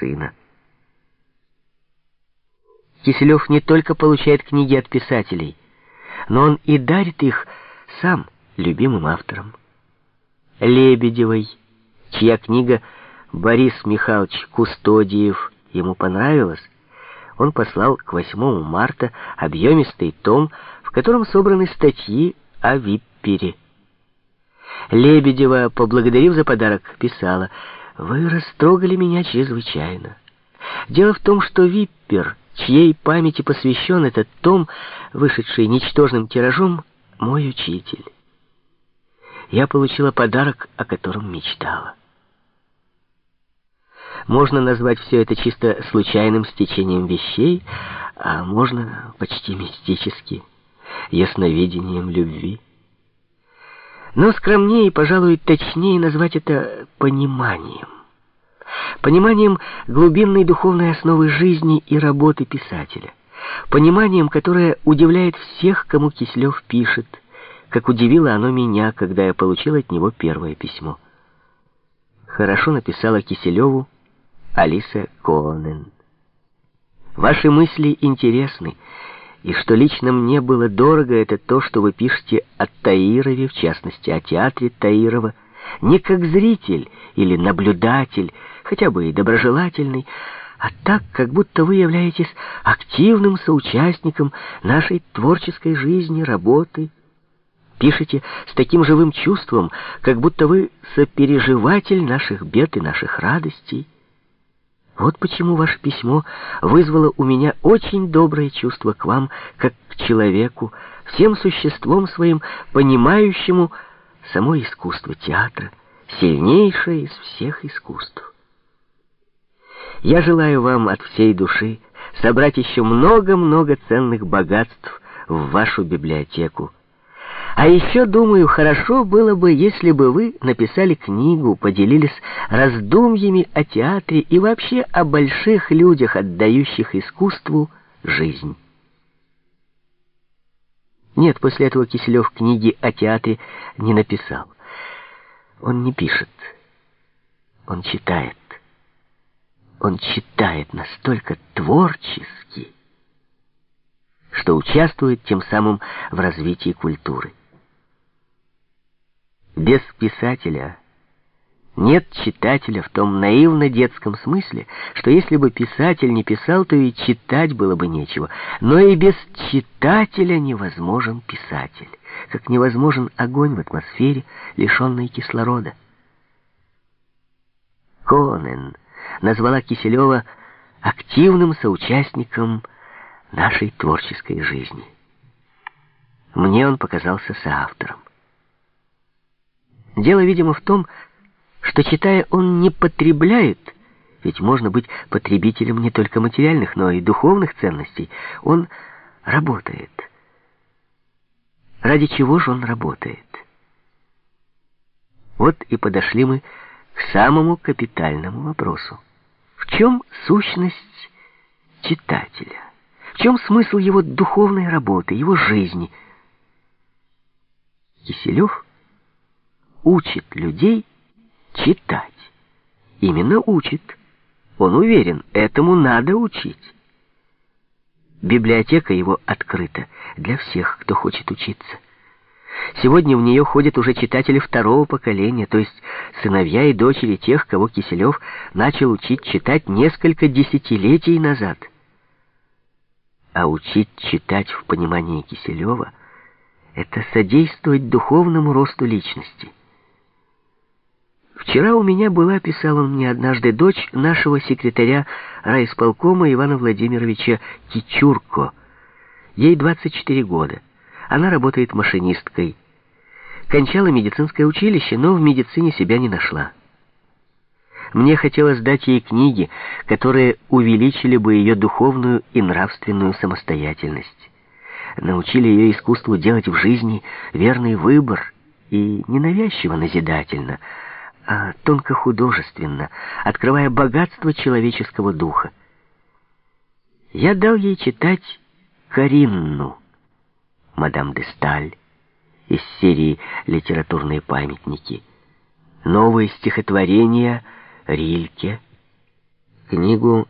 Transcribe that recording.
сына. Киселев не только получает книги от писателей, но он и дарит их сам любимым авторам. Лебедевой, чья книга «Борис Михайлович Кустодиев» ему понравилась, он послал к 8 марта объемистый том, в котором собраны статьи о Виппере. Лебедева, поблагодарив за подарок, писала «Вы растрогали меня чрезвычайно. Дело в том, что Виппер, чьей памяти посвящен этот том, вышедший ничтожным тиражом, мой учитель. Я получила подарок, о котором мечтала. Можно назвать все это чисто случайным стечением вещей, а можно почти мистически, ясновидением любви. Но скромнее, пожалуй, точнее назвать это пониманием. Пониманием глубинной духовной основы жизни и работы писателя. Пониманием, которое удивляет всех, кому Кислев пишет, как удивило оно меня, когда я получил от него первое письмо. Хорошо написала Киселеву Алиса Коонен. Ваши мысли интересны, и что лично мне было дорого, это то, что вы пишете о Таирове, в частности, о театре Таирова, не как зритель или наблюдатель, хотя бы и доброжелательный, а так, как будто вы являетесь активным соучастником нашей творческой жизни, работы. Пишите с таким живым чувством, как будто вы сопереживатель наших бед и наших радостей. Вот почему ваше письмо вызвало у меня очень доброе чувство к вам, как к человеку, всем существом своим, понимающему само искусство театра, сильнейшее из всех искусств. Я желаю вам от всей души собрать еще много-много ценных богатств в вашу библиотеку, а еще, думаю, хорошо было бы, если бы вы написали книгу, поделились раздумьями о театре и вообще о больших людях, отдающих искусству жизнь. Нет, после этого Киселев книги о театре не написал. Он не пишет. Он читает. Он читает настолько творчески, что участвует тем самым в развитии культуры. Без писателя нет читателя в том наивно-детском смысле, что если бы писатель не писал, то и читать было бы нечего. Но и без читателя невозможен писатель, как невозможен огонь в атмосфере, лишенной кислорода. Конен назвала Киселева активным соучастником нашей творческой жизни. Мне он показался соавтором. Дело, видимо, в том, что, читая, он не потребляет, ведь можно быть потребителем не только материальных, но и духовных ценностей. Он работает. Ради чего же он работает? Вот и подошли мы к самому капитальному вопросу. Чем сущность читателя? В чем смысл его духовной работы, его жизни? Киселев учит людей читать. Именно учит. Он уверен, этому надо учить. Библиотека его открыта для всех, кто хочет учиться. Сегодня в нее ходят уже читатели второго поколения, то есть сыновья и дочери тех, кого Киселев начал учить читать несколько десятилетий назад. А учить читать в понимании Киселева — это содействовать духовному росту личности. Вчера у меня была, писал он мне однажды, дочь нашего секретаря райисполкома Ивана Владимировича Кичурко. Ей 24 года. Она работает машинисткой. Кончала медицинское училище, но в медицине себя не нашла. Мне хотелось дать ей книги, которые увеличили бы ее духовную и нравственную самостоятельность. Научили ее искусству делать в жизни верный выбор и ненавязчиво назидательно – а тонко художественно, открывая богатство человеческого духа. Я дал ей читать Каринну, мадам де Сталь, из серии «Литературные памятники», новые стихотворения Рильке, книгу